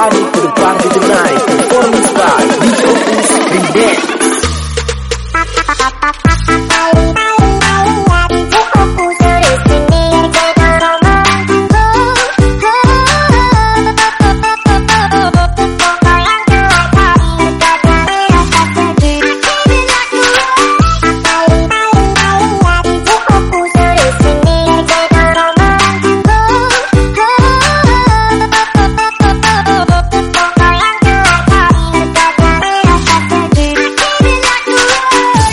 Up